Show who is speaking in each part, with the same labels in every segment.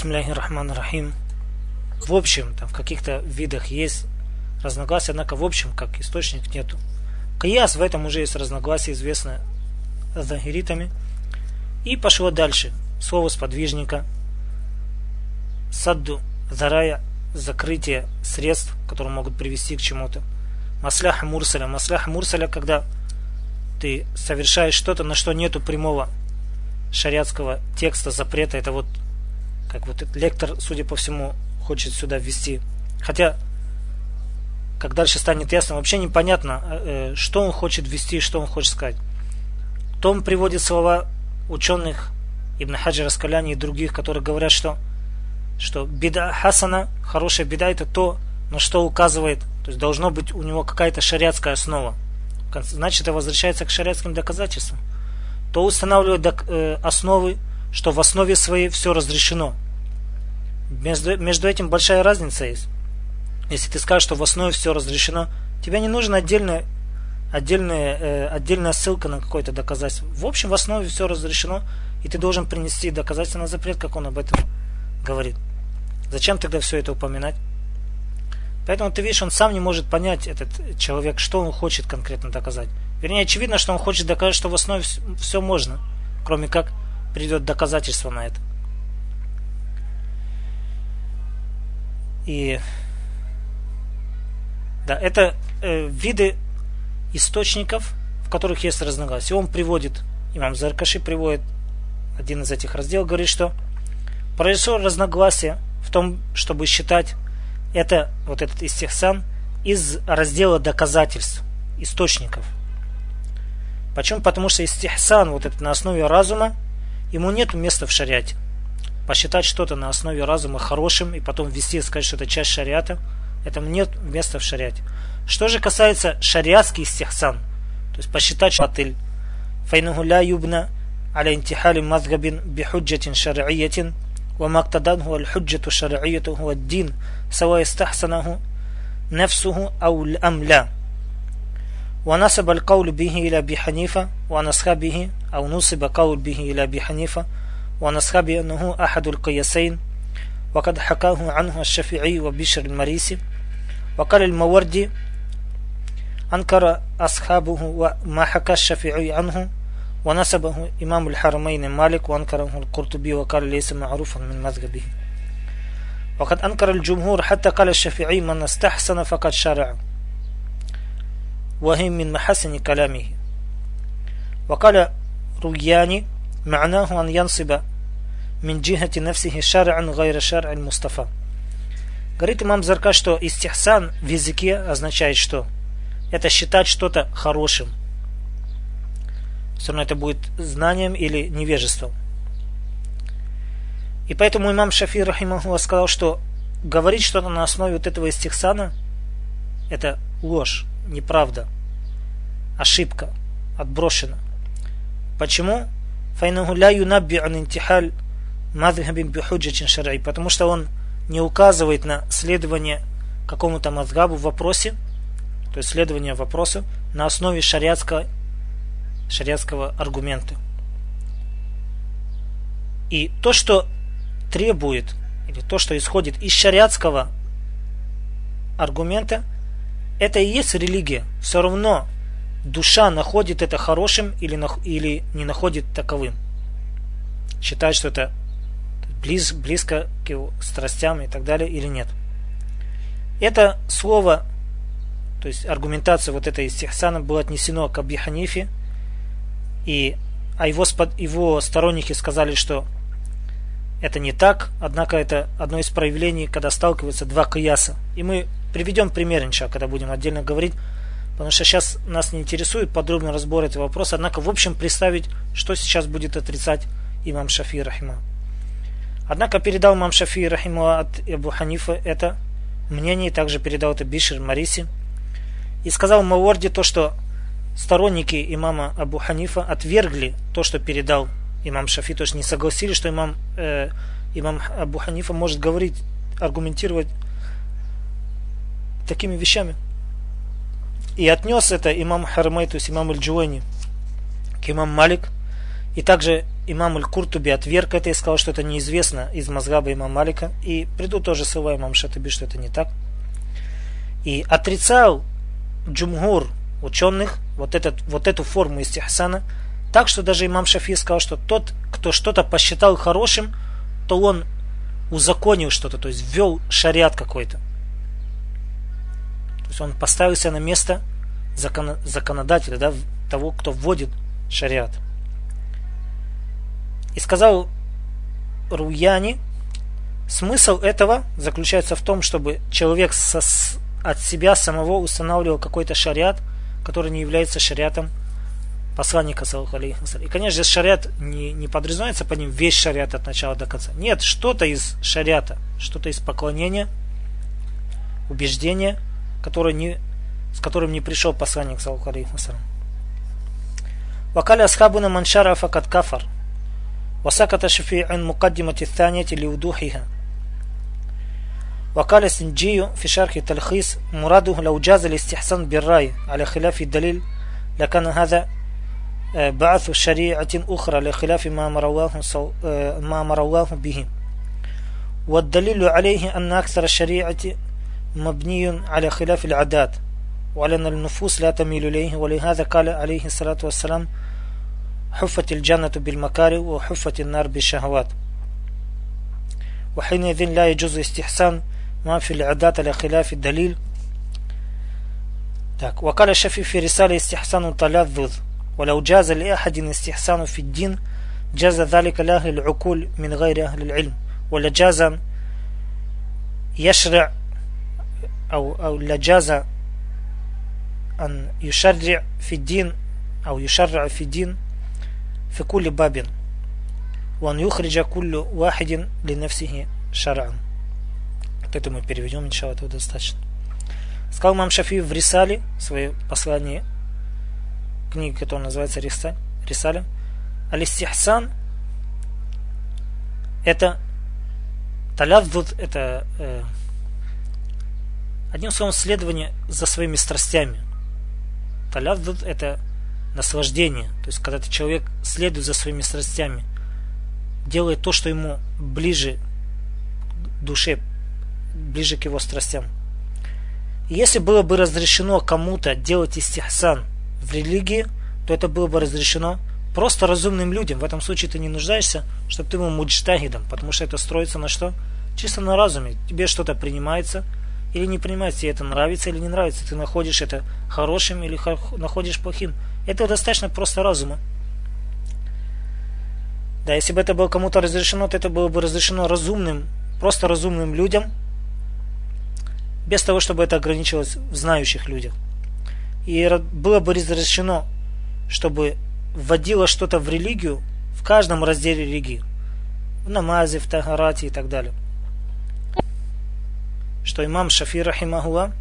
Speaker 1: Бисмилляхи рахман рахим. В общем, там в каких-то видах есть разногласия, однако в общем, как источник нету. Кияс в этом уже есть разногласие, известно захиритами. И пошло дальше. Слово сподвижника. Садду зарая закрытие средств, которые могут привести к чему-то. Масляха мурсаля. Масляха мурсаля, когда ты совершаешь что-то, на что нету прямого шариатского текста, запрета. Это вот, как вот лектор, судя по всему, хочет сюда ввести. Хотя, как дальше станет ясно, вообще непонятно, э, что он хочет ввести и что он хочет сказать. Том приводит слова ученых Ибн Хаджи Раскаляни и других, которые говорят, что, что беда Хасана, хорошая беда, это то, на что указывает, то есть должно быть у него какая-то шариатская основа. Значит, это возвращается к шариатским доказательствам. То устанавливает э, основы, что в основе своей все разрешено. Между, между этим большая разница есть. Если ты скажешь, что в основе все разрешено, тебе не нужно отдельная, отдельная, э, отдельная ссылка на какое-то доказательство. В общем, в основе все разрешено, и ты должен принести доказательство на запрет, как он об этом говорит. Зачем тогда все это упоминать? Поэтому ты видишь, он сам не может понять, этот человек, что он хочет конкретно доказать. Вернее, очевидно, что он хочет доказать, что в основе все можно, кроме как придет доказательство на это. И да, это э, виды источников, в которых есть разногласия. Он приводит, имам Заркаши приводит один из этих разделов, говорит, что произошло разногласие в том, чтобы считать это вот этот истихсан из раздела доказательств, источников. Почему? Потому что истихсан вот это на основе разума, ему нет места в шариате посчитать что-то на основе разума хорошим и потом ввести и сказать, что это часть шариата, этому нет места в шариате. Что же касается шариатский стихсан, то есть посчитать шатыль, فإنه لا يبنى على انتحال مذهب بحجة شرعية وما اقتضته الحجة الشرعية هو الدين سواء استحسنه نفسه أو أم لا ونسب القول به إلى أبي حنيفة ونسخ به أو نصب قول به إلى أبي حنيفة ونسخ بأنه أحد القياسين وقد حكاه عنه الشافعي وبشر المريسي. وقال الموردي أنكر أصحابه وما حكى الشافعي عنه ونسبه إمام الحرمين مالك وأنكره القرطبي وقال ليس معروفا من مذهبه. وقد أنكر الجمهور حتى قال الشافعي من استحسن فقد شرع وهي من محسن كلامه وقال روياني معناه أن ينصب من جهة نفسه شرعا غير شرع المصطفى Говорит имам Зарка, что истихсан в языке означает что? Это считать что-то хорошим. Все равно это будет знанием или невежеством. И поэтому имам Шафи Рахимахуа сказал, что говорить что-то на основе вот этого истихсана это ложь, неправда, ошибка, отброшена. Почему? Потому что он не указывает на следование какому-то мазгабу в вопросе, то есть следование вопросу на основе шариатского, шариатского аргумента. И то, что требует, или то, что исходит из шариатского аргумента – это и есть религия. Все равно душа находит это хорошим или, или не находит таковым. Считает, что это близ, близко к страстям и так далее или нет. Это слово, то есть аргументация вот этой истихсана было отнесено к Аби Ханифе, и, а его, его сторонники сказали, что это не так, однако это одно из проявлений, когда сталкиваются два кияса. И мы приведем пример, инша, когда будем отдельно говорить потому что сейчас нас не интересует подробный разбор этого вопроса, однако в общем представить, что сейчас будет отрицать имам Шафи Рахима. Однако передал имам Шафи Рахима от Абу Ханифа это мнение, и также передал это Бишир Мариси. И сказал Мауарди то, что сторонники имама Абу Ханифа отвергли то, что передал имам Шафи, то есть не согласились, что имам, э, имам Абу Ханифа может говорить, аргументировать такими вещами. И отнес это имам Хармай, то есть имам Аль-Джуайни, к имам Малик. И также имам Аль-Куртуби отверг это и сказал, что это неизвестно из Мазгаба имама Малика. И приду тоже ссылая имам Шатаби, что это не так. И отрицал джумгур ученых вот, этот, вот эту форму истихсана, так что даже имам Шафи сказал, что тот, кто что-то посчитал хорошим, то он узаконил что-то, то есть ввел шариат какой-то. То есть он поставил себя на место закон, законодателя, да, того, кто вводит шариат. И сказал Руяни, смысл этого заключается в том, чтобы человек со, от себя самого устанавливал какой-то шариат, который не является шариатом посланника И, конечно, шариат не, не подразумевается по ним весь шариат от начала до конца. Нет, что-то из шариата, что-то из поклонения, убеждения, которое не, с которым не пришел посланник саллаху алейхи وقال أصحابنا من شرع فقد كفر وسكت الشفيع عن مقدمة الثانية لوضوحها وقال السنجي في شرح تلخيص مراده لو جاز الاستحسان بالرأي على خلاف الدليل لكان هذا بعث شريعة أخرى لخلاف ما مرواه, ما مرواه به. والدليل عليه أن أكثر الشريعة مبني على خلاف العادات وعلى أن النفوس لا تميل إليه ولهذا قال عليه الصلاة والسلام حفت الجنة بالمكاره وحفت النار بالشهوات وحينئذ لا يجوز استحسان ما في العادات على خلاف الدليل. وقال الشافعي في رسالة استحسان تلذذ ولو جاز لأحد استحسان في الدين جاز ذلك لأهل العقول من غير أهل العلم ولا جاز يشرع أو, أو لجاز أن يشرع في الدين أو يشرع في الدين في كل باب وأن يخرج كل واحد لنفسه شرعا Вот это мы переведем, иншалла, этого достаточно. Сказал мам Шафи в Рисале, свое послание, книга, которая называется Рисале, Алистихсан это талявдуд, это э, одним словом следование за своими страстями. Талявдуд это наслаждение. То есть, когда ты человек следует за своими страстями, делает то, что ему ближе душе, ближе к его страстям. Если было бы разрешено кому-то делать истихсан в религии, то это было бы разрешено просто разумным людям. В этом случае ты не нуждаешься, чтобы ты был муджтагидом, потому что это строится на что? Чисто на разуме. Тебе что-то принимается или не принимается, тебе это нравится или не нравится. Ты находишь это хорошим или находишь плохим. Это достаточно просто разума. Да, если бы это было кому-то разрешено, то это было бы разрешено разумным, просто разумным людям, без того, чтобы это ограничивалось в знающих людях. И было бы разрешено, чтобы вводило что-то в религию в каждом разделе религии. В намазе, в тагарате и так далее. Что имам Шафир Рахимахуа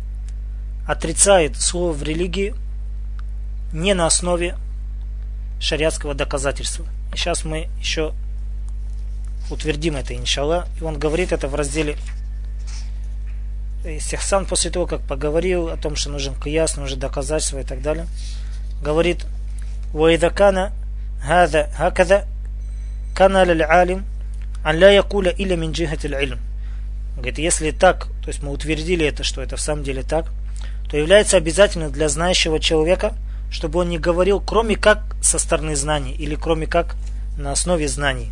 Speaker 1: отрицает слово в религии не на основе шариатского доказательства. Сейчас мы еще утвердим это, иншалла. И он говорит это в разделе Сехсан после того, как поговорил о том, что нужен кияс, нужен доказательство и так далее, говорит «Ваидакана гада хакада кана ляль алим ан ля якуля иля мин. Говорит, если так, то есть мы утвердили это, что это в самом деле так, то является обязательно для знающего человека, чтобы он не говорил, кроме как со стороны знаний или кроме как на основе знаний.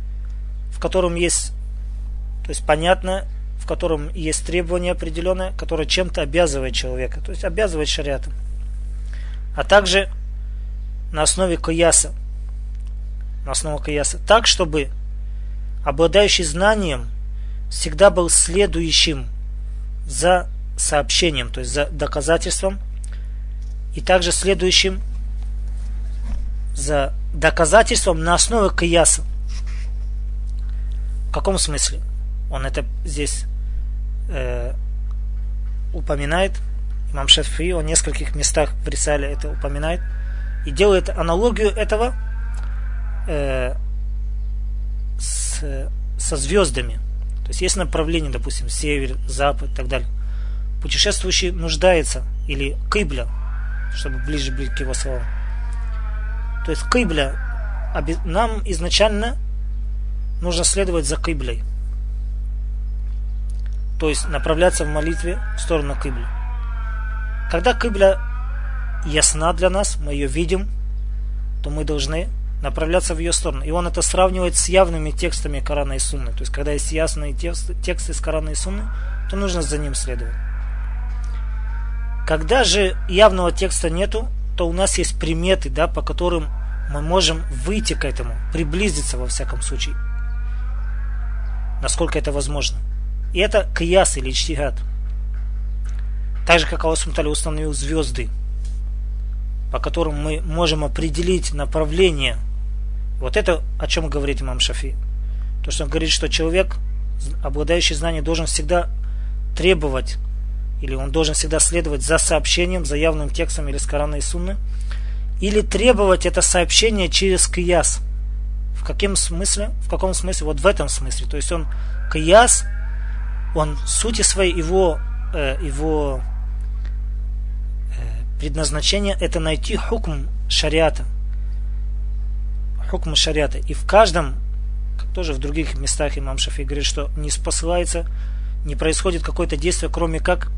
Speaker 1: котором есть, то есть понятно, в котором есть требование определенное, которое чем-то обязывает человека, то есть обязывает шариатом. А также на основе каяса, на основе каяса, так, чтобы обладающий знанием всегда был следующим за сообщением, то есть за доказательством – и также следующим за доказательством на основе кияса. В каком смысле? Он это здесь э, упоминает. Имам Шафи, он в нескольких местах в Рисале это упоминает. И делает аналогию этого э, с, со звездами. То есть есть направление, допустим, север, запад и так далее. Путешествующий нуждается, или кыбля, чтобы ближе быть к его словам. То есть кыбля, нам изначально нужно следовать за кыблей. То есть направляться в молитве в сторону кыбли. Когда кыбля ясна для нас, мы ее видим, то мы должны направляться в ее сторону. И он это сравнивает с явными текстами Корана и Сунны. То есть, когда есть ясные тексты, тексты из Корана и Сунны, то нужно за ним следовать. Когда же явного текста нету, то у нас есть приметы, да, по которым мы можем выйти к этому, приблизиться во всяком случае, насколько это возможно. И это кияс или чтигат. Так же, как Аллах установил звезды, по которым мы можем определить направление. Вот это о чем говорит имам Шафи. То, что он говорит, что человек, обладающий знанием, должен всегда требовать, или он должен всегда следовать за сообщением, за явным текстом или с Корана и Сунны, или требовать это сообщение через кияс. В каком смысле? В каком смысле? Вот в этом смысле. То есть он кияс, он в сути своей его, э, его предназначение это найти хукм шариата. Хукм шариата. И в каждом, как тоже в других местах имам Шафи говорит, что не спосылается, не происходит какое-то действие, кроме как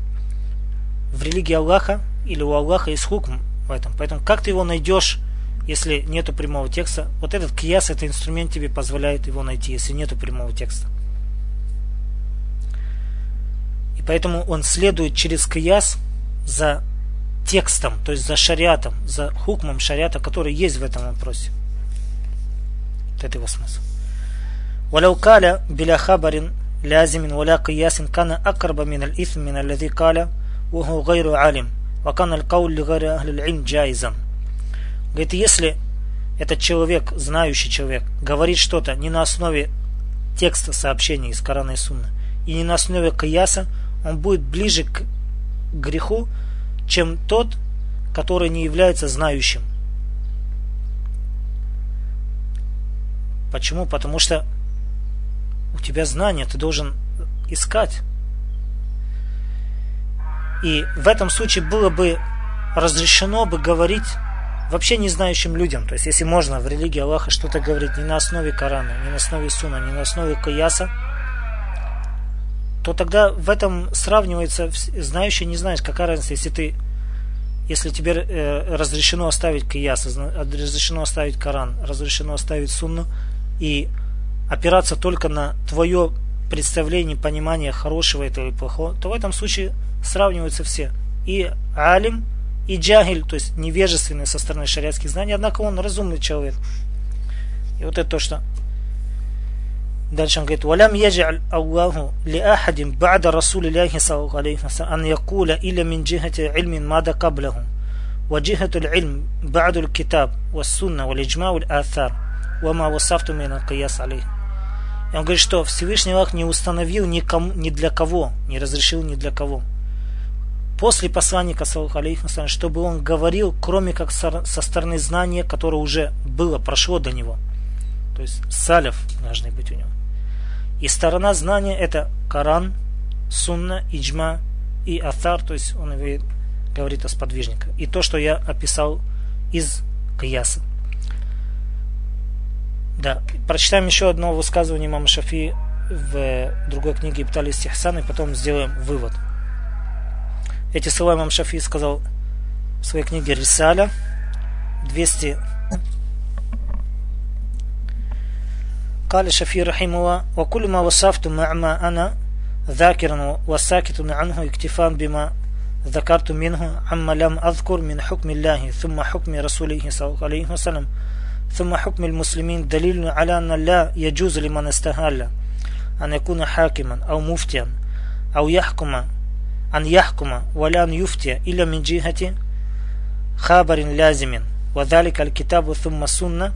Speaker 1: в религии Аллаха или у Аллаха есть хукм в этом. Поэтому как ты его найдешь, если нету прямого текста? Вот этот кияс, этот инструмент тебе позволяет его найти, если нету прямого текста. И поэтому он следует через кияс за текстом, то есть за шариатом, за хукмом шариата, который есть в этом вопросе. Вот это его смысл. ولو قال بلا خبر لازم ولا قياس كان أقرب من الإثم من الذي قال وهو غير عالم وكان القول لغير أهل العلم جائزا Говорит, если этот человек, знающий человек, говорит что-то не на основе текста сообщения из Корана и Сунны, и не на основе каяса, он будет ближе к греху, чем тот, который не является знающим. Почему? Потому что у тебя знания, ты должен искать. И в этом случае было бы разрешено бы говорить вообще не знающим людям. То есть, если можно в религии Аллаха что-то говорить не на основе Корана, не на основе Суна, не на основе Каяса, то тогда в этом сравнивается знающий, не знаешь, какая разница, если ты если тебе э, разрешено оставить кияс, разрешено оставить Коран, разрешено оставить сунну и опираться только на твое представление, понимание хорошего этого и плохого, то в этом случае сравниваются все. И алим, и джагиль, то есть невежественный со стороны шариатских знаний, однако он разумный человек. И вот это то, что Дальше он говорит, «Валям яджаль Аллаху ли ахадим ба'да Расули Ляхи саллаху алейхи ан якуля иля мин джихати ильмин мада каблаху, ва джихату ильм ба'ду китаб, ва сунна, ва лиджмау аthар, ва ма васафту мин аль-кияс алейхи». И он говорит, что Всевышний Аллах не установил никому, ни для кого, не разрешил ни для кого. После посланника, чтобы он говорил, кроме как со стороны знания, которое уже было, прошло до него. То есть салев должны быть у него. И сторона знания это Коран, Сунна, Иджма и Атар, то есть он говорит о сподвижниках. И то, что я описал из Кияса. Да, прочитаем еще одно высказывание имама Шафи в другой книге Ибтали Стихсан, и потом сделаем вывод. Эти слова имам Шафи сказал в своей книге Рисаля, 200 قال الشافعي رحمه الله وكل ما وصفت مع ما أنا ذاكرا وساكت عنه اكتفاء بما ذكرت منه عما لم أذكر من حكم الله ثم حكم رسوله صلى الله عليه وسلم ثم حكم المسلمين دليل على أن لا يجوز لمن استهال أن يكون حاكما أو مفتيا أو يحكم أن يحكم ولا أن يفتي إلا من جهة خابر لازم وذلك الكتاب ثم السنة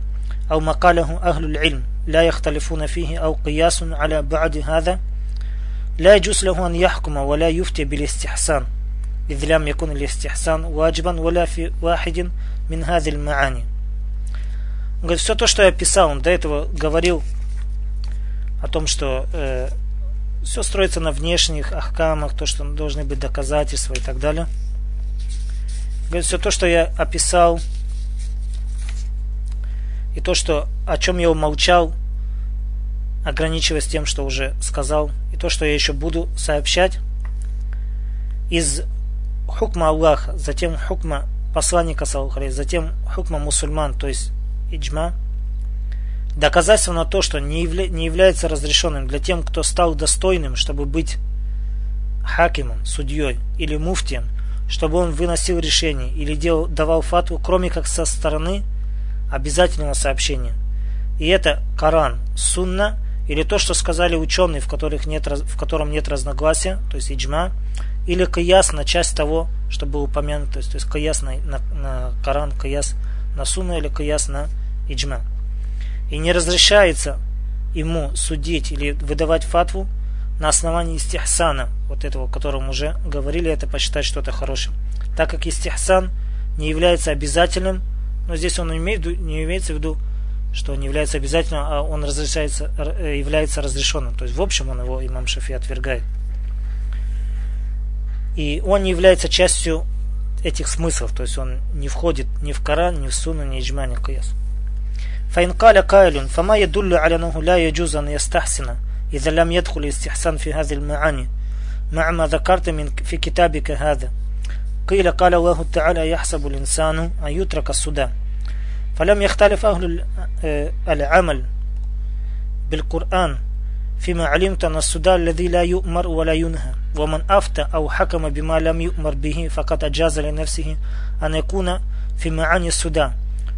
Speaker 1: أو ما قاله أهل العلم لا يختلفون فيه أو قياس على بعد هذا لا يجوز له أن يحكم ولا يفتي بالاستحسان إذ لم يكن الاستحسان واجبا ولا في واحد من هذه المعاني Он говорит, все то, что я писал, он до этого говорил о том, что э, все строится на внешних ахкамах, то, что должны быть доказательства и так далее. Говорит, все то, что я описал, и то, что, о чем я умолчал, ограничиваясь тем, что уже сказал, и то, что я еще буду сообщать, из хукма Аллаха, затем хукма посланника, затем хукма мусульман, то есть иджма, доказательство на то, что не, явля, не является разрешенным для тем, кто стал достойным, чтобы быть хакимом, судьей или муфтием, чтобы он выносил решение или делал, давал фатву, кроме как со стороны обязательного сообщения. И это Коран, Сунна или то, что сказали ученые, в, которых нет, в котором нет разногласия, то есть иджма, или каяс на часть того, что было упомянуто, то есть, то есть каяс на, на, на Коран, каяс на Сунна или каяс на иджма. И не разрешается ему судить или выдавать фатву на основании истихсана, вот этого, о котором уже говорили, это посчитать что-то хорошим. Так как истихсан не является обязательным, но здесь он имеет, не имеется в виду, что он не является обязательным, а он разрешается, э, является разрешенным. То есть в общем он его имам Шафи отвергает. И он не является частью этих смыслов, то есть он не входит ни в Коран, ни в Сунну, ни в Иджма, ни в Каяс. فإن قال قائل فما يدل على أنه لا يجوز أن يستحسن إذا لم يدخل الاستحسان في هذه المعاني مع ما ذكرت من في كتابك هذا. قيل قال الله تعالى يحسب الإنسان أن يترك السدى فلم يختلف أهل العمل بالقرآن فيما علمت أن السدى الذي لا يؤمر ولا ينهى ومن أفتى أو حكم بما لم يؤمر به فقد أجاز لنفسه أن يكون في معاني السدى.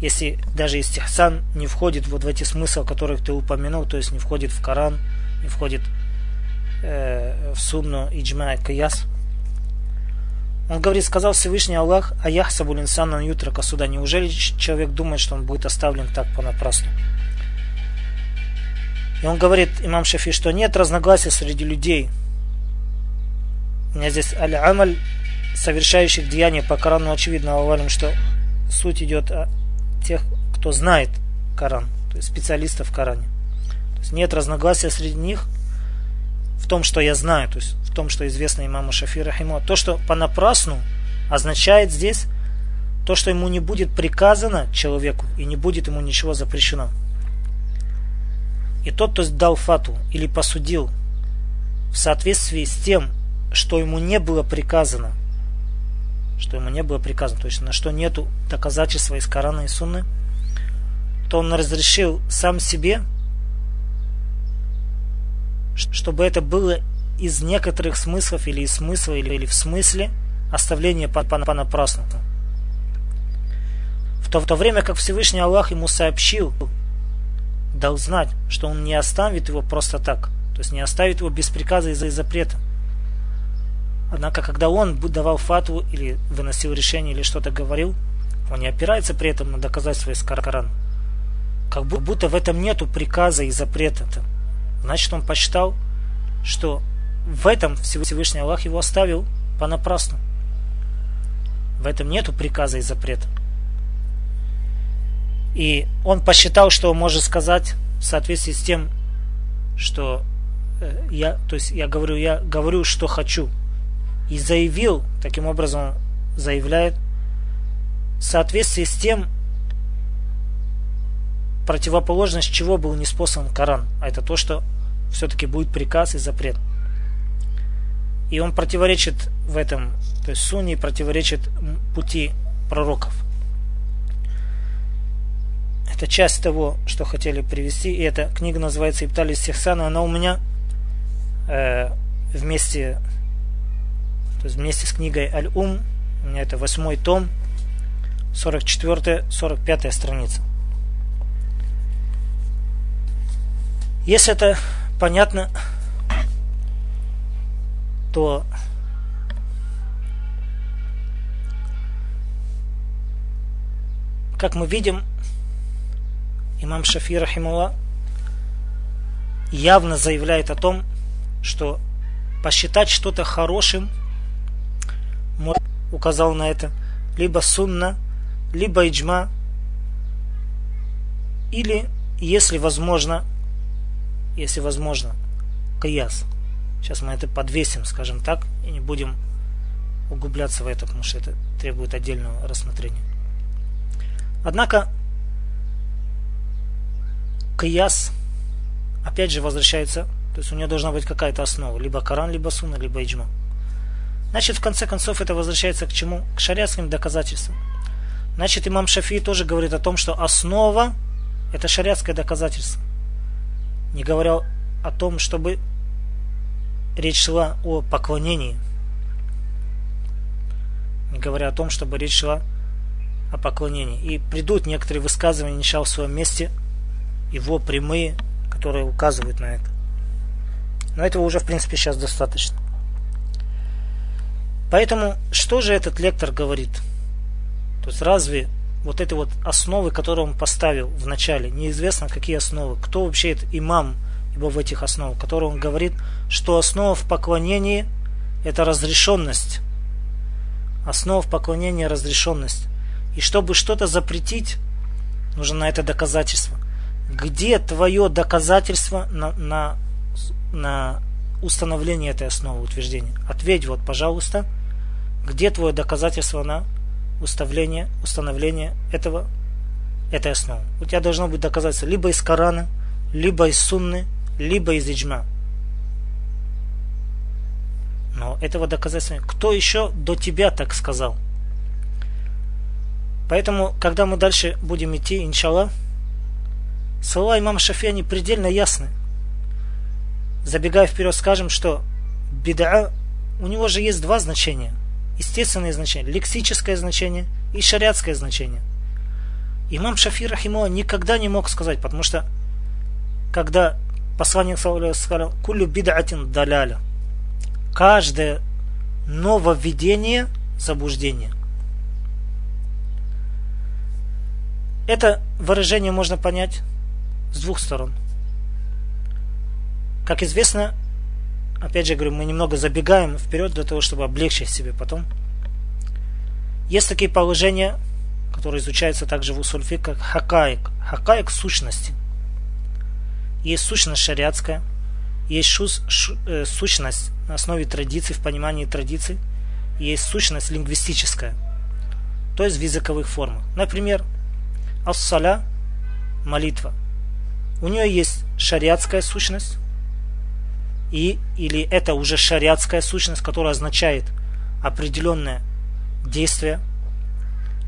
Speaker 1: если даже истихсан не входит вот в эти смыслы, которых ты упомянул, то есть не входит в Коран, не входит э, в сунну, иджма и каяс. Он говорит, сказал Всевышний Аллах, а яхсабу инсана ютрака суда. Неужели человек думает, что он будет оставлен так понапрасну? И он говорит, имам Шафи, что нет разногласия среди людей. У меня здесь аль-амаль, совершающих деяния по Корану, очевидно, говорим, что суть идет о тех, кто знает Коран, то есть специалистов в Коране. То есть нет разногласия среди них в том, что я знаю, то есть в том, что известно имаму Шафи Рахиму. То, что понапрасну, означает здесь то, что ему не будет приказано человеку и не будет ему ничего запрещено. И тот, кто дал фату или посудил в соответствии с тем, что ему не было приказано, что ему не было приказано, то есть на что нету доказательства из Корана и Сунны, то он разрешил сам себе, чтобы это было из некоторых смыслов или из смысла или, или в смысле оставления понапрасну. В то, в то время как Всевышний Аллах ему сообщил дал знать, что он не оставит его просто так. То есть не оставит его без приказа из-за запрета. Однако, когда он давал фатву или выносил решение или что-то говорил, он не опирается при этом на доказательства из Корана. Как будто в этом нету приказа и запрета. -то. Значит, он посчитал, что в этом Всевышний Аллах его оставил понапрасну. В этом нету приказа и запрета. И он посчитал, что может сказать в соответствии с тем, что э, я, то есть я говорю, я говорю, что хочу. И заявил, таким образом заявляет, в соответствии с тем, противоположность чего был неспослан Коран. А это то, что все-таки будет приказ и запрет. И он противоречит в этом, то есть Сунни противоречит пути пророков. Это часть того, что хотели привести. И эта книга называется Иптали Сихсана. Она у меня э, вместе, вместе с книгой Аль-Ум. У меня это восьмой том, 44-45 страница. Если это понятно, то как мы видим, имам Шафи Рахимула явно заявляет о том, что посчитать что-то хорошим, указал на это, либо сунна, либо иджма, или, если возможно, если возможно, каяс. Сейчас мы это подвесим, скажем так, и не будем углубляться в это, потому что это требует отдельного рассмотрения. Однако, кияс, опять же, возвращается, то есть у нее должна быть какая-то основа, либо Коран, либо Суна, либо Иджма. Значит, в конце концов, это возвращается к чему? К шариатским доказательствам. Значит, имам Шафи тоже говорит о том, что основа – это шариатское доказательство. Не говоря о том, чтобы речь шла о поклонении. Не говоря о том, чтобы речь шла о поклонении. И придут некоторые высказывания, иншалл, в своем месте, его прямые, которые указывают на это. Но этого уже, в принципе, сейчас достаточно. Поэтому, что же этот лектор говорит? То есть, разве вот эти вот основы, которые он поставил в начале, неизвестно какие основы, кто вообще это имам, ибо в этих основах, которые он говорит, что основа в поклонении – это разрешенность. Основа в поклонении – разрешенность. И чтобы что-то запретить, нужно на это доказательство. Где твое доказательство на, на, на установление этой основы утверждения? Ответь вот, пожалуйста, где твое доказательство на установление, установление этого, этой основы? У тебя должно быть доказательство либо из Корана, либо из Сунны, либо из Иджма. Но этого доказательства Кто еще до тебя так сказал? Поэтому, когда мы дальше будем идти, иншаллах, слова имама Шафи, они предельно ясны. Забегая вперед, скажем, что беда, у него же есть два значения. Естественное значение, лексическое значение и шариатское значение. Имам Шафи Рахимова никогда не мог сказать, потому что когда посланник сказал, кулю бидатин даляля, каждое нововведение заблуждение. Это выражение можно понять с двух сторон. Как известно, опять же говорю, мы немного забегаем вперед для того, чтобы облегчить себе потом. Есть такие положения, которые изучаются также в усульфе, как хакаик. Хакаик сущности. Есть сущность шариатская, есть шус, шу, э, сущность на основе традиций, в понимании традиций, есть сущность лингвистическая, то есть в языковых формах. Например, Ас-Саля – молитва. У нее есть шариатская сущность, и, или это уже шариатская сущность, которая означает определенное действие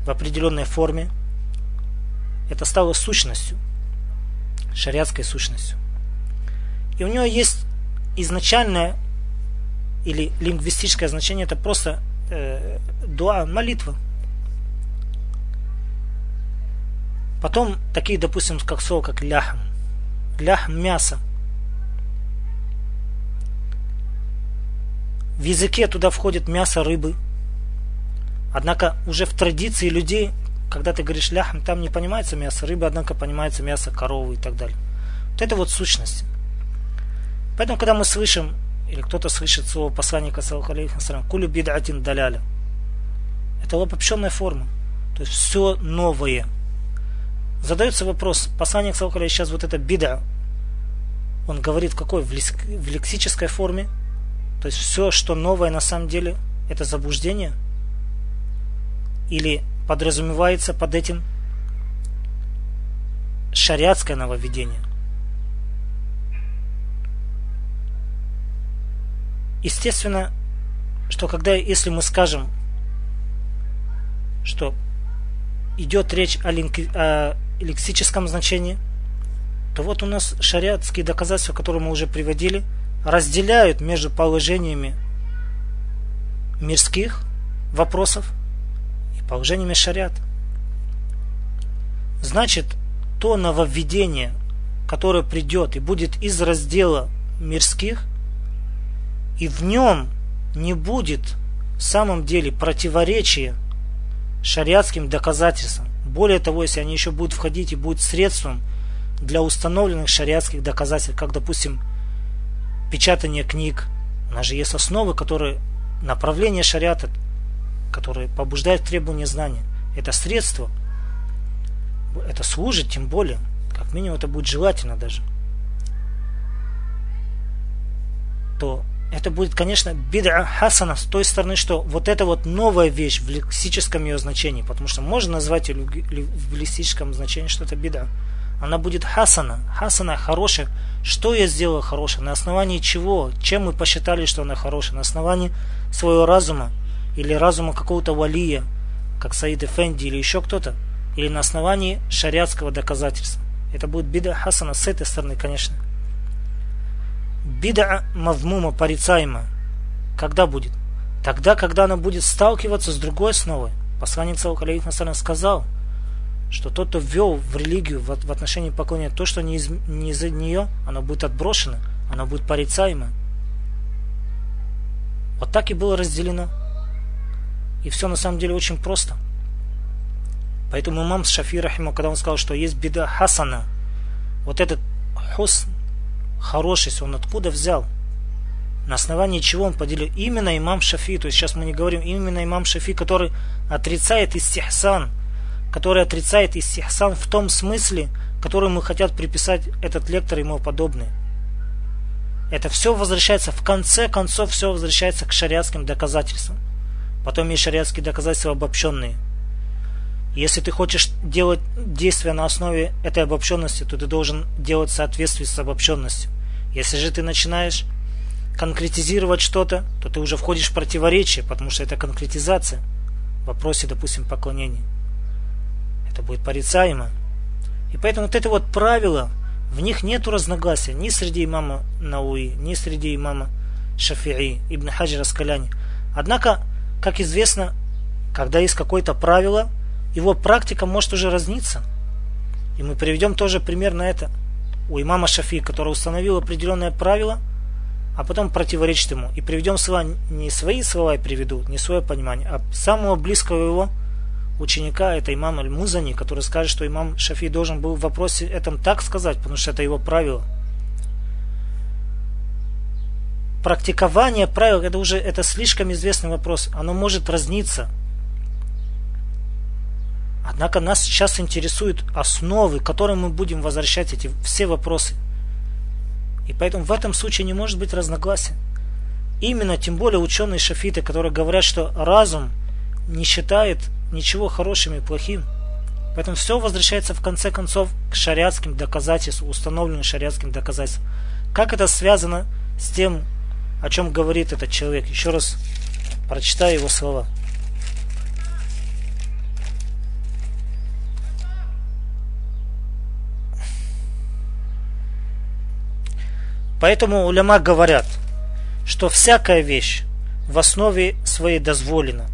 Speaker 1: в определенной форме. Это стало сущностью, шариатской сущностью. И у нее есть изначальное или лингвистическое значение, это просто э, дуа, молитва – Потом такие, допустим, как слово, как ляхм. Ляхм – мясо. В языке туда входит мясо рыбы. Однако уже в традиции людей, когда ты говоришь ляхм, там не понимается мясо рыбы, однако понимается мясо коровы и так далее. Вот это вот сущность. Поэтому, когда мы слышим, или кто-то слышит слово посланника, кулю бидатин даляля, это обобщенная форма. То есть все новое – Задается вопрос, посланник Салкаля сейчас вот это бида, он говорит какой? В, лексической форме? То есть все, что новое на самом деле, это заблуждение? Или подразумевается под этим шариатское нововведение? Естественно, что когда, если мы скажем, что идет речь о, о лексическом значении, то вот у нас шариатские доказательства, которые мы уже приводили, разделяют между положениями мирских вопросов и положениями шариат. Значит, то нововведение, которое придет и будет из раздела мирских, и в нем не будет в самом деле противоречия шариатским доказательствам. Более того, если они еще будут входить и будут средством для установленных шариатских доказательств, как, допустим, печатание книг. У нас же есть основы, которые направление шариата, которые побуждают требования знания. Это средство. Это служит, тем более. Как минимум, это будет желательно даже. То это будет, конечно, бида хасана с той стороны, что вот это вот новая вещь в лексическом ее значении, потому что можно назвать ее в лексическом значении, что это бида. Она будет хасана, хасана хорошая. Что я сделал хорошее? На основании чего? Чем мы посчитали, что она хорошая? На основании своего разума или разума какого-то валия, как Саид Эфенди или еще кто-то? Или на основании шариатского доказательства? Это будет бида хасана с этой стороны, конечно. Бида мавмума порицаема. Когда будет? Тогда, когда она будет сталкиваться с другой основой. Посланник Насалям сказал, что тот, кто ввел в религию в, в отношении поклонения то, что не из, не из нее, оно будет отброшено, оно будет порицаемо. Вот так и было разделено. И все на самом деле очень просто. Поэтому имам Шафи Рахиму, когда он сказал, что есть беда Хасана, вот этот хусн, хороший, он откуда взял? На основании чего он поделил? Именно имам Шафи, то есть сейчас мы не говорим, именно имам Шафи, который отрицает истихсан, который отрицает истихсан в том смысле, который мы хотят приписать этот лектор и ему подобные. Это все возвращается, в конце концов, все возвращается к шариатским доказательствам. Потом есть шариатские доказательства обобщенные. Если ты хочешь делать действия на основе этой обобщенности, то ты должен делать в соответствии с обобщенностью. Если же ты начинаешь конкретизировать что-то, то ты уже входишь в противоречие, потому что это конкретизация в вопросе, допустим, поклонения. Это будет порицаемо. И поэтому вот это вот правило, в них нет разногласия ни среди имама Науи, ни среди имама Шафии, Ибн Хаджира Скаляни. Однако, как известно, когда есть какое-то правило, его практика может уже разниться. И мы приведем тоже пример на это у имама Шафи, который установил определенное правило, а потом противоречит ему. И приведем слова, не свои слова я приведу, не свое понимание, а самого близкого его ученика, это имам Аль-Музани, который скажет, что имам Шафи должен был в вопросе этом так сказать, потому что это его правило. Практикование правил, это уже это слишком известный вопрос. Оно может разниться Однако нас сейчас интересуют основы, к которым мы будем возвращать эти все вопросы. И поэтому в этом случае не может быть разногласия. Именно, тем более ученые шафиты, которые говорят, что разум не считает ничего хорошим и плохим. Поэтому все возвращается в конце концов к шариатским доказательствам, установленным шариатским доказательствам. Как это связано с тем, о чем говорит этот человек? Еще раз прочитаю его слова. Поэтому уляма говорят, что всякая вещь в основе своей дозволена.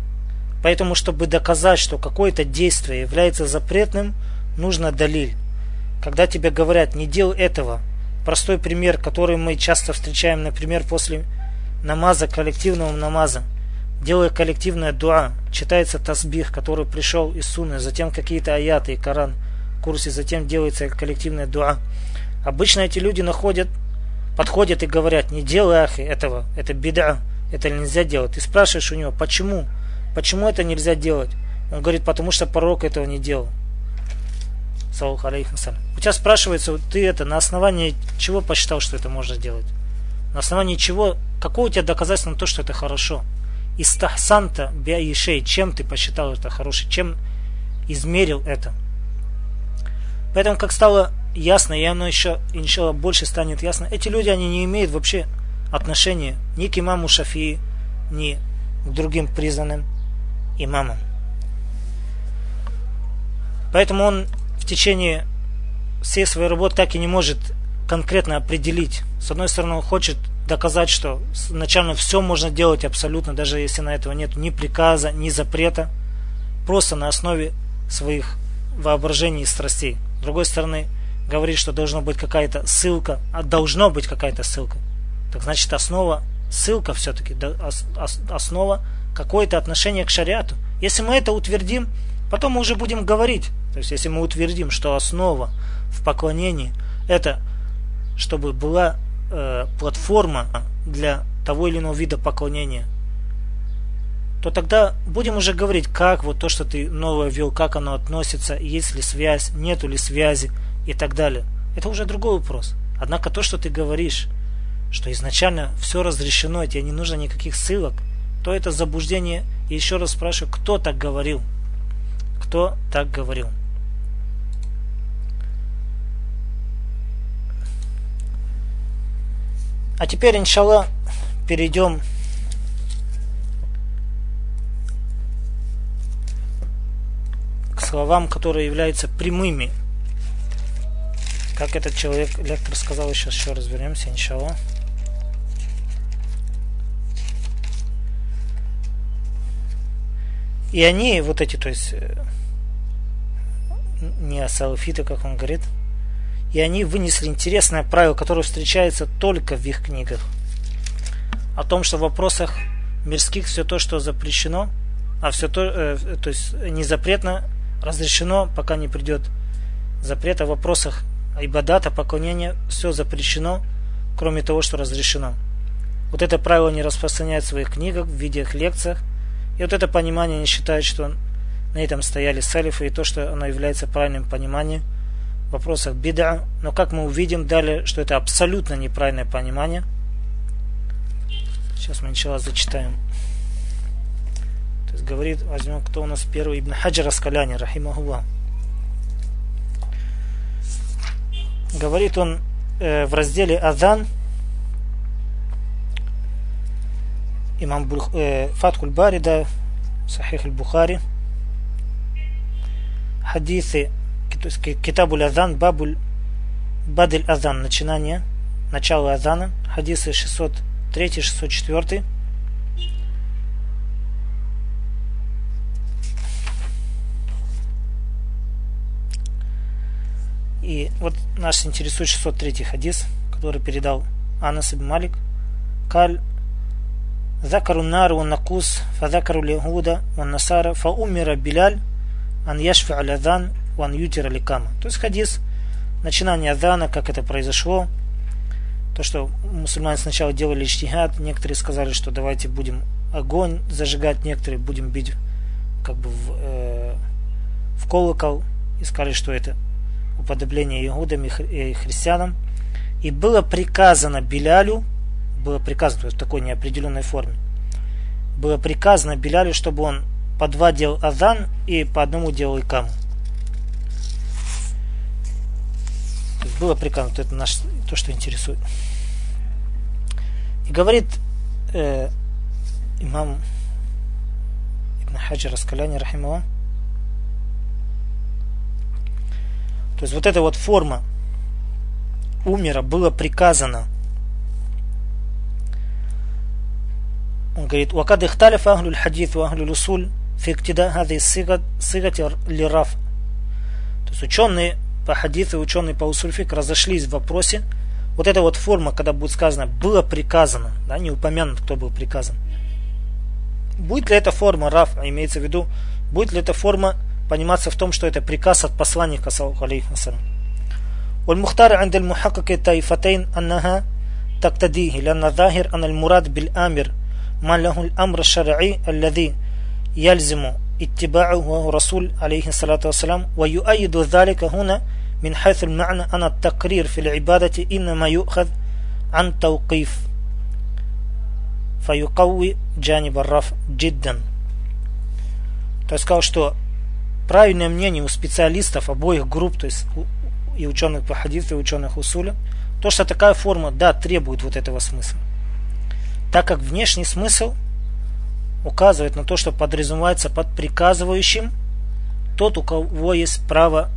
Speaker 1: Поэтому, чтобы доказать, что какое-то действие является запретным, нужно далиль. Когда тебе говорят, не делай этого, простой пример, который мы часто встречаем, например, после намаза, коллективного намаза, делая коллективное дуа, читается tasбих, который пришел из суны, затем какие-то аяты и Коран в курсе, затем делается коллективное дуа. Обычно эти люди находят подходят и говорят, не делай ахи этого, это беда, это нельзя делать. Ты спрашиваешь у него, почему? Почему это нельзя делать? Он говорит, потому что пророк этого не делал. У тебя спрашивается, ты это на основании чего посчитал, что это можно делать? На основании чего, какое у тебя доказательство на то, что это хорошо? Из тахсанта биаишей, чем ты посчитал это хорошее, чем измерил это? Поэтому, как стало ясно, и оно еще, иншалла, больше станет ясно. Эти люди, они не имеют вообще отношения ни к имаму Шафии, ни к другим признанным имамам. Поэтому он течение всей своей работы так и не может конкретно определить. С одной стороны, он хочет доказать, что начально все можно делать абсолютно, даже если на этого нет ни приказа, ни запрета, просто на основе своих воображений и страстей. С другой стороны, говорит, что должна быть какая-то ссылка, а должно быть какая-то ссылка. Так значит, основа, ссылка все-таки, основа какое-то отношение к шариату. Если мы это утвердим, потом мы уже будем говорить. То есть, если мы утвердим, что основа в поклонении это чтобы была э, платформа для того или иного вида поклонения, то тогда будем уже говорить, как вот то, что ты новое ввел, как оно относится, есть ли связь, нету ли связи и так далее. Это уже другой вопрос. Однако то, что ты говоришь, что изначально все разрешено, тебе не нужно никаких ссылок, то это заблуждение. И еще раз спрашиваю, кто так говорил? Кто так говорил? А теперь, иншаллах, перейдем к словам, которые являются прямыми. Как этот человек, лектор сказал, сейчас еще разберемся, иншаллах. И они, вот эти, то есть, э, не асалфиты, как он говорит, и они вынесли интересное правило, которое встречается только в их книгах. О том, что в вопросах мирских все то, что запрещено, а все то, э, то есть не запретно, разрешено, пока не придет запрета в вопросах ибадата, поклонения, все запрещено, кроме того, что разрешено. Вот это правило не распространяют в своих книгах, в видео лекциях. И вот это понимание не считают, что на этом стояли салифы, и то, что оно является правильным пониманием – в вопросах бида, но как мы увидим далее, что это абсолютно неправильное понимание. Сейчас мы начала зачитаем. То есть говорит, возьмем, кто у нас первый, Ибн Хаджар Аскаляни, рахимахуллах. Говорит он э, в разделе Адан, имам Бух, э, Фатхуль Бари, Сахих аль-Бухари, хадисы то есть Китабуль Азан, Бабуль Бадель Азан, начинание, начало Азана, хадисы 603, 604. И вот нас интересует 603 хадис, который передал Анас ибн Малик. Каль ذكروا النار والنقوس فذكروا اليهود والنصارى فأمر بلال أن يشفع الأذان ван ютера ликама. То есть хадис, начинание адана, как это произошло. То, что мусульмане сначала делали иштихад, некоторые сказали, что давайте будем огонь зажигать, некоторые будем бить как бы в, э, в колокол и сказали, что это уподобление иудам и христианам. И было приказано Белялю, было приказано, в такой неопределенной форме, было приказано Белялю, чтобы он по два делал азан и по одному делал икаму. было приказано, это наш, то, что интересует. И говорит э, имам Ибн Хаджар Раскаляни Рахимова, то есть вот эта вот форма умера было приказано он говорит وقد اختلف أهل الحديث وأهل الأصول في اقتداء هذه الصيغة صيغة للرفع то есть ученые по хадису ученые по усульфик разошлись в вопросе. Вот эта вот форма, когда будет сказано «было приказано», да, не упомянут, кто был приказан. Будет ли эта форма раф, имеется в виду, будет ли эта форма пониматься в том, что это приказ от посланника, саллаху алейхи والمختار عند المحقق الطائفتين أنها تقتديه لأن الظاهر أن المراد بالآمر ما له الأمر الشرعي الذي يلزم اتباعه وهو رسول عليه الصلاة والسلام ويؤيد ذلك هنا من حيث المعنى أن التقرير في العبادة إنما يؤخذ عن توقيف فيقوي جانب الرفع جدا то есть сказал, что правильное мнение у специалистов обоих групп, то есть и ученых по хадису, и ученых усуля, то, что такая форма, да, требует вот этого смысла. Так как внешний смысл указывает на то, что подразумевается под приказывающим тот, у кого есть право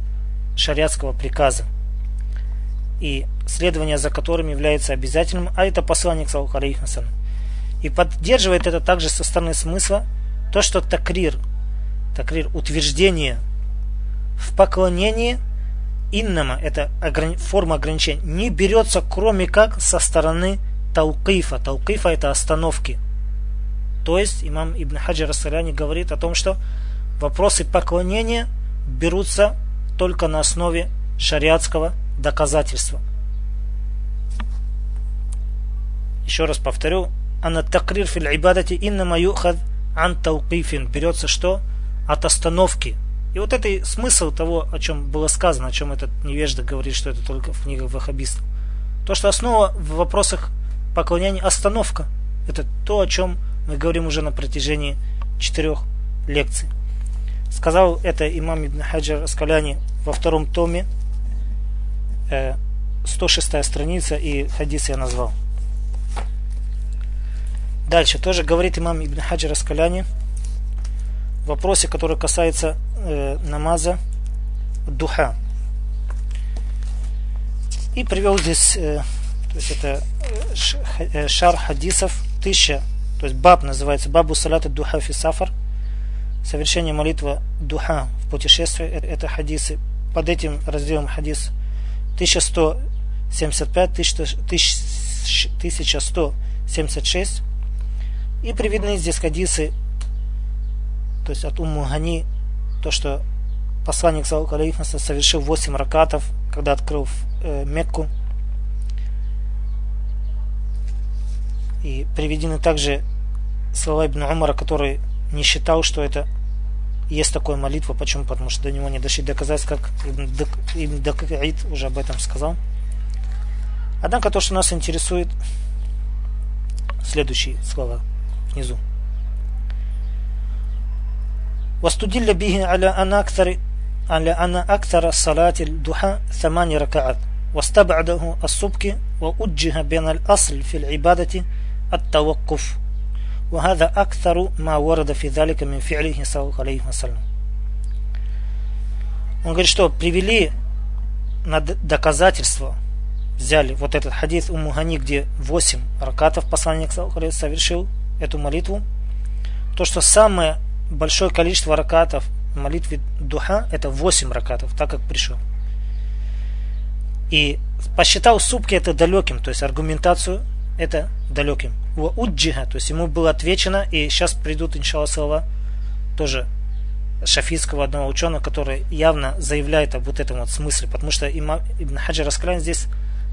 Speaker 1: шариатского приказа и следование за которым является обязательным, а это посланник саллаху И поддерживает это также со стороны смысла то, что такрир, такрир утверждение в поклонении иннама, это форма ограничения, не берется кроме как со стороны таукифа. Таукифа это остановки. То есть имам Ибн Хаджар Ассаляни говорит о том, что вопросы поклонения берутся только на основе шариатского доказательства. Еще раз повторю, ана такрир фил ибадати иннама юхад ан таукифин. Берется что? От остановки. И вот это смысл того, о чем было сказано, о чем этот невежда говорит, что это только в книгах ваххабистов. То, что основа в вопросах поклонения остановка. Это то, о чем мы говорим уже на протяжении четырех лекций. Сказал это имам Ибн Хаджар Аскаляни во втором томе 106 э, страница и хадис я назвал. Дальше тоже говорит имам Ибн Хаджар Аскаляни в вопросе, который касается э, намаза духа. И привел здесь, э, то есть это э, э шар хадисов, тысяча, то есть баб называется, бабу салата духа фи сафар, совершение молитвы духа в путешествии, это, это хадисы. Под этим разделом хадис 1175, 1176 и приведены здесь хадисы, то есть от Умму Гани, то, что посланник Салкалейхнаса совершил 8 ракатов, когда открыл э, Мекку. И приведены также слова Ибн Умара, который не считал, что это есть такая молитва. Почему? Потому что до него не дошли доказать, как Ибн Дакаид уже об этом сказал. Однако то, что нас интересует, следующие слова внизу. واستدل به على أن أكثر على أن أكثر صلاة الضحى ثمان ركعات واستبعده السبك وأجه بين الأصل في العبادة التوقف وهذا أكثر ما ورد في ذلك من فعله صلى الله عليه وسلم Он говорит, что привели на доказательство, взяли вот этот хадис у Мухани, где 8 ракатов посланник совершил эту молитву, то, что самое большое количество ракатов в молитве духа это 8 ракатов, так как пришел. И посчитал супки это далеким, то есть аргументацию это далеким. Уджиха, то есть ему было отвечено, и сейчас придут, иншалла, слова тоже шафийского одного ученого, который явно заявляет об вот этом вот смысле, потому что имам Ибн Хаджар Раскрайн здесь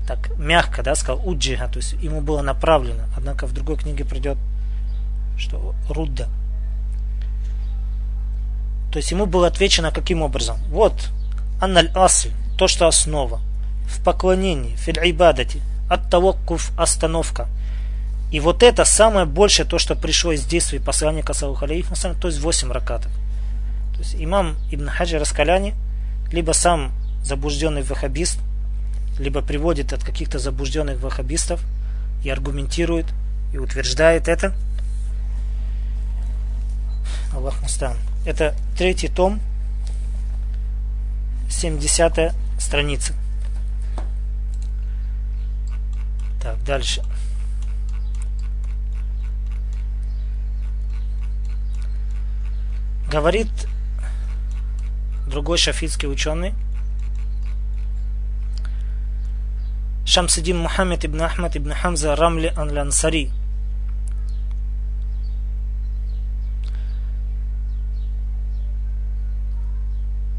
Speaker 1: так мягко, да, сказал уджиха, то есть ему было направлено, однако в другой книге придет, что рудда. То есть ему было отвечено каким образом? Вот, анналь асль, то, что основа, в поклонении, фил ибадати, от того остановка, и вот это самое большее, то, что пришло из действий посланника Саллаху то есть 8 ракатов. То есть имам Ибн Хаджи Раскаляни, либо сам заблужденный ваххабист, либо приводит от каких-то заблужденных ваххабистов и аргументирует, и утверждает это. Аллах Мустан. Это третий том, 70 страница. Так, дальше. Говорит другой шафитский ученый, Шамсидин Мухаммед ибн Ахмад ибн Хамза Рамли Анлансари,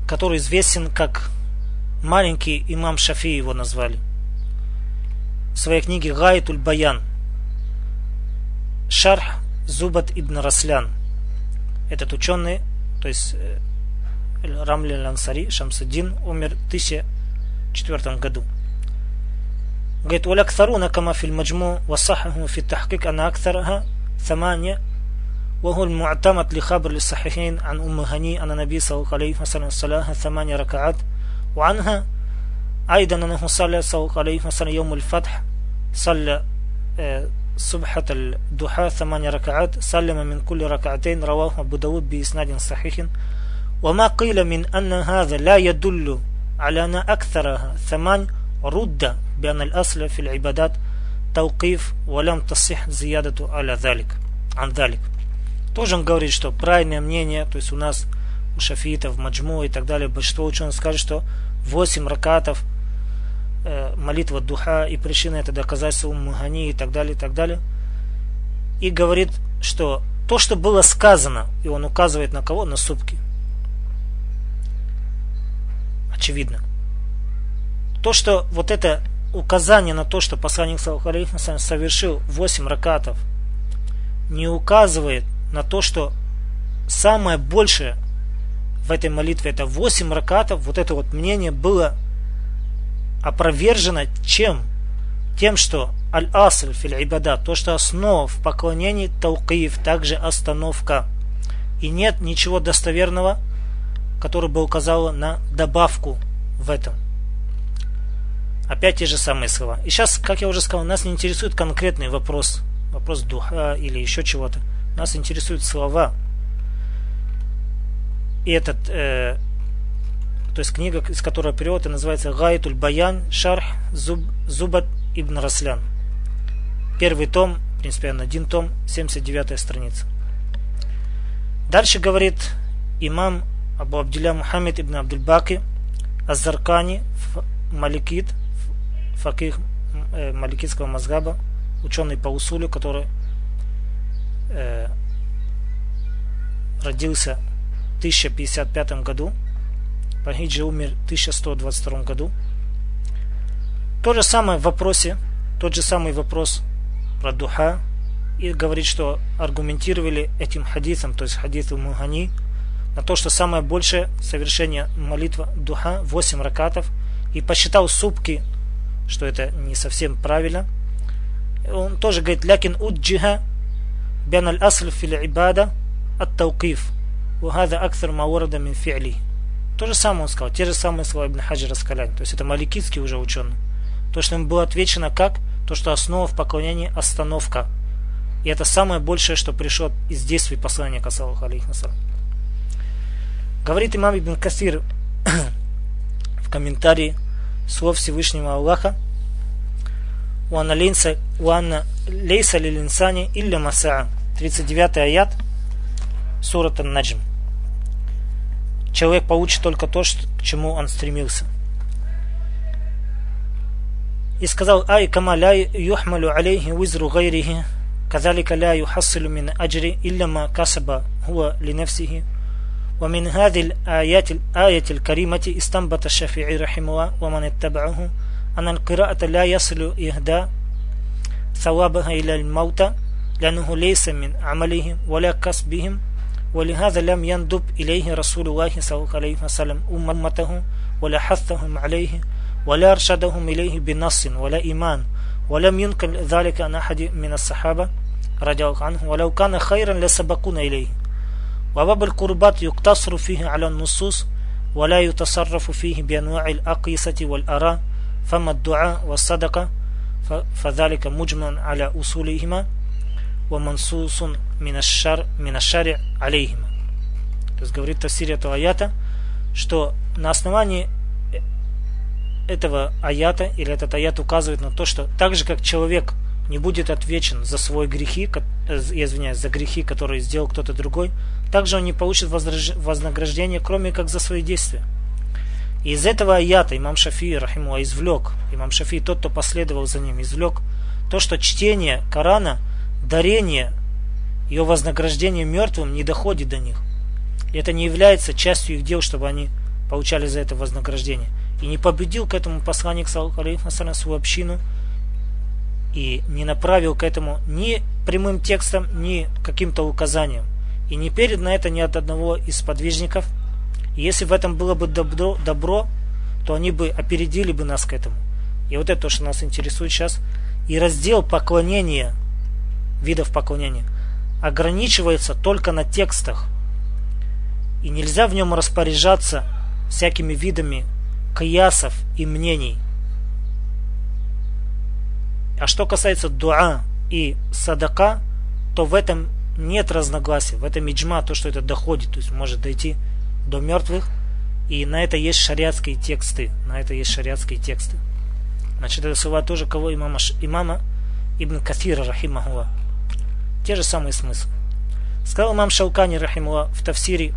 Speaker 1: который известен как маленький имам Шафи его назвали. В своей книге Гайтуль Баян Шарх Зубат ибн Раслян – этот ученый, то есть э, Рамли Лансари Шамсуддин умер в 1004 году. Говорит, والأكثرون كما في المجموع وصححه في التحقيق أن أكثرها ثمانية وهو المعتمد لخبر الصحيحين عن أم هني أن النبي صلى الله عليه وسلم صلى ثمانية ركعات وعنها أيضا أنه صلى صلى الله عليه وسلم يوم الفتح صلى صبحة الضحى ثمان ركعات سلم من كل ركعتين رواه أبو داود بإسناد صحيح وما قيل من أن هذا لا يدل على أن أكثرها ثمان رد بأن الأصل في العبادات توقيف ولم تصح زيادة على ذلك عن ذلك тоже он говорит, что правильное мнение, то есть у нас у шафитов, маджму и так далее, большинство ученых скажет, что 8 ракатов э, молитва духа и причина это доказательство мухани и так далее, и так далее. И говорит, что то, что было сказано, и он указывает на кого? На супки. Очевидно. То, что вот это указание на то, что посланник совершил 8 ракатов, не указывает на то, что самое большее в этой молитве это 8 ракатов, вот это вот мнение было опровержено чем? Тем, что аль-асль фил ибада, то, что основа в поклонении таукиев, также остановка. И нет ничего достоверного, которое бы указало на добавку в этом. Опять те же самые слова. И сейчас, как я уже сказал, нас не интересует конкретный вопрос. Вопрос духа или еще чего-то. Нас интересуют слова. И этот, э, то есть книга, из которой перевод, и называется Гайтуль Баян Шарх Зуб, Зубат Ибн Раслян. Первый том, в принципе, один том, 79 страница. Дальше говорит имам Абу Абдилля Мухаммед ибн Абдульбаки Азаркани Маликит факих э, маликитского мазгаба, ученый по усулю, который э, родился в 1055 году, по хиджи умер в 1122 году. То же самое в вопросе, тот же самый вопрос про духа, и говорит, что аргументировали этим хадисом, то есть хадисом Мухани, на то, что самое большее совершение молитва духа 8 ракатов, и посчитал супки что это не совсем правильно. Он тоже говорит, лякин уджиха бян аль асль фил ибада от таукиф. وهذا أكثر ما ورد من فعله. то же самое он сказал, те же самые слова Ибн Хаджира Скаляни. То есть это маликитский уже ученый. То, что им было отвечено как? То, что основа в поклонении – остановка. И это самое большее, что пришло из действий посланника, саллаху алейхи Говорит имам Ибн Касир в комментарии слов Всевышнего Аллаха «Уанна лейса лилинсани илля масаа» 39 аят Сурат Ан-Наджм. Человек получит только то, что, к чему он стремился. И сказал, «Ай кама ля юхмалю алейхи визру гайрихи, كذلك لا يحصل من أجر إلا ما كسب هو لنفسه ومن هذه الآيات الآية الكريمة استنبط الشافعي رحمه الله ومن اتبعه أن القراءة لا يصل إهداء ثوابها إلى الموتى لأنه ليس من عملهم ولا كسبهم ولهذا لم يندب إليه رسول الله صلى الله عليه وسلم أمته ولا حثهم عليه ولا أرشدهم إليه بنص ولا إيمان. ولم ينقل ذلك عن أحد من الصحابة رضي الله عنه ولو كان خيرا لسبقونا إليه. وباب القربات يقتصر فيه على النصوص ولا يتصرف فيه بأنواع الأقيسة والأراء فما الدعاء والصدقة فذلك مجمع على أصولهما. ومنصوص من الشر من الشارع عليهما то есть говорит Тафсир этого аята, что на основании этого аята, или этот аят указывает на то, что так же, как человек не будет отвечен за свои грехи, э, я извиняюсь, за грехи, которые сделал кто-то другой, также он не получит вознаграждение, кроме как за свои действия. И из этого аята имам Шафи, рахиму, извлек, имам Шафи, тот, кто последовал за ним, извлек то, что чтение Корана, дарение, ее вознаграждение мертвым не доходит до них. И это не является частью их дел, чтобы они получали за это вознаграждение. И не победил к этому посланник, саллаху свою общину, и не направил к этому ни прямым текстом, ни каким-то указанием. И не передано это ни от одного из подвижников. И если в этом было бы добро, добро, то они бы опередили бы нас к этому. И вот это то, что нас интересует сейчас. И раздел поклонения, видов поклонения, ограничивается только на текстах. И нельзя в нем распоряжаться всякими видами киясов и мнений – а что касается дуа и садака, то в этом нет разногласия. В этом иджма, то, что это доходит, то есть может дойти до мертвых, И на это есть шариатские тексты. На это есть шариатские тексты. Значит, это слова тоже кого имама, имама Ибн Кафира, рахимахуа. Те же самые смыслы. Сказал имам Шаукани, рахимуа, в тафсире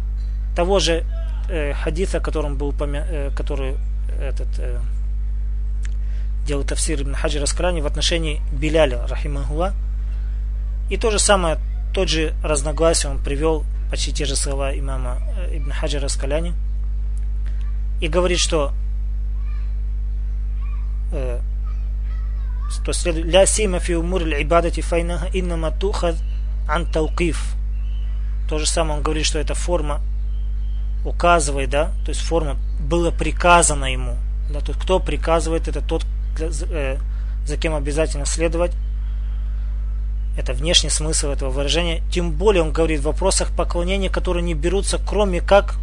Speaker 1: того же э, хадиса, которым был помя... э, который этот э, делал тафсир Ибн Хаджи Раскрани в отношении Биляля, рахимахуа. И то же самое, тот же разногласие он привел, почти те же слова имама э, Ибн Хаджи Раскаляни. И говорит, что э, то следует ля сима фи умур ибадати файнаха иннама тухад ан таукиф. То же самое он говорит, что эта форма указывает, да, то есть форма было приказано ему. Да, то есть кто приказывает, это тот, э, за кем обязательно следовать. Это внешний смысл этого выражения. Тем более он говорит в вопросах поклонения, которые не берутся, кроме как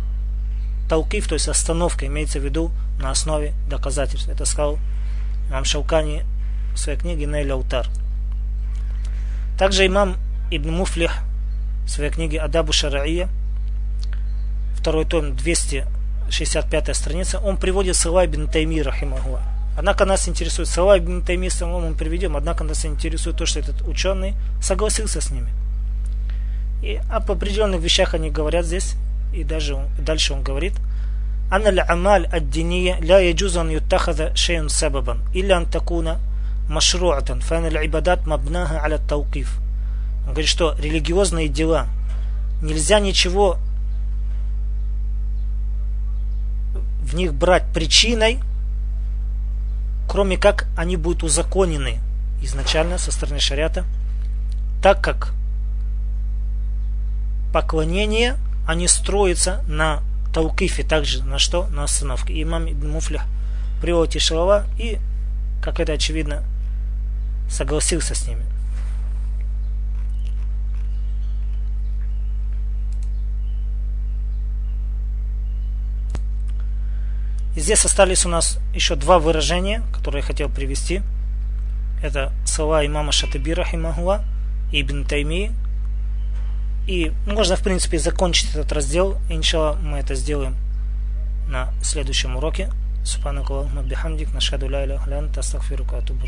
Speaker 1: толкив, то есть остановка, имеется в виду на основе доказательств. Это сказал имам Шаукани в своей книге Нейль Аутар. Также имам Ибн Муфлих в своей книге Адабу Шараия, второй том, 265 страница, он приводит слова Ибн Тайми, рахимахуа. Однако нас интересует, слова Ибн Тайми самому мы приведем, однако нас интересует то, что этот ученый согласился с ними. И об определенных вещах они говорят здесь, и даже дальше он говорит – أن الأعمال الدينية لا يجوز أن يتخذ شيء سببا إلا أن تكون машруатан, фан аль-ибадат мабнаха аля таукиф. Он говорит, что религиозные дела, нельзя ничего в них брать причиной, кроме как они будут узаконены изначально со стороны шариата, так как поклонение, а они строятся на таукифе, также на что? На остановке. Имам Ибн Муфлях приводит и и, как это очевидно, согласился с ними. И здесь остались у нас еще два выражения, которые я хотел привести. Это слова имама Шатаби Рахимахуа и Ибн Тайми и можно, в принципе, закончить этот раздел. Иншалла, мы это сделаем на следующем уроке. Субханакаллаху бихамдик, нашхаду ля иляха ля анта, астагфирука атубу